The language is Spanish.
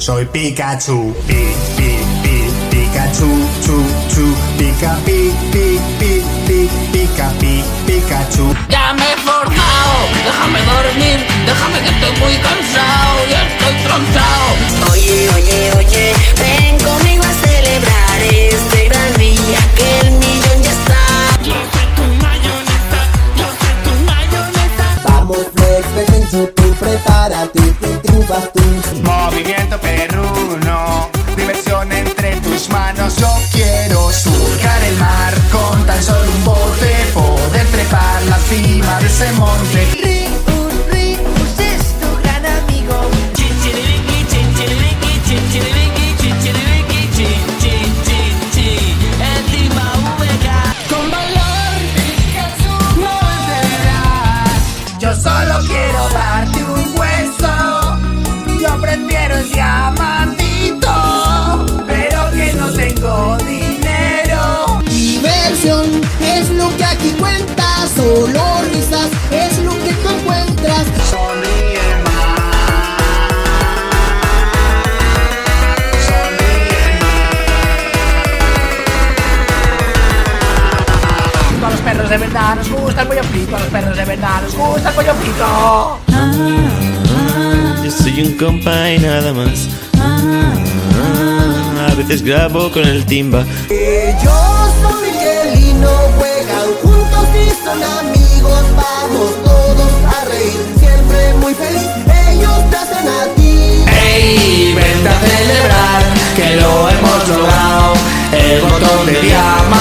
所以比噶出比比比比噶出出出比噶比比比比比噶比比 En YouTube, prepárate que triunfas tú Movimiento perruno, diversión entre tus manos. Yo quiero surcar el mar con tan solo un bote, poder trepar la cima de ese monte. Solo quiero darte de verdad nos gusta el pollo frito, los perros de verdad nos gusta el pollo frito. Yo soy un compa y nada más. A veces grabo con el timba. Que yo soy y no juegan juntos y son amigos. Vamos todos a reír, siempre muy feliz. Ellos te hacen a ti. ¡Ey! Vente a celebrar que lo hemos logrado. El botón de llama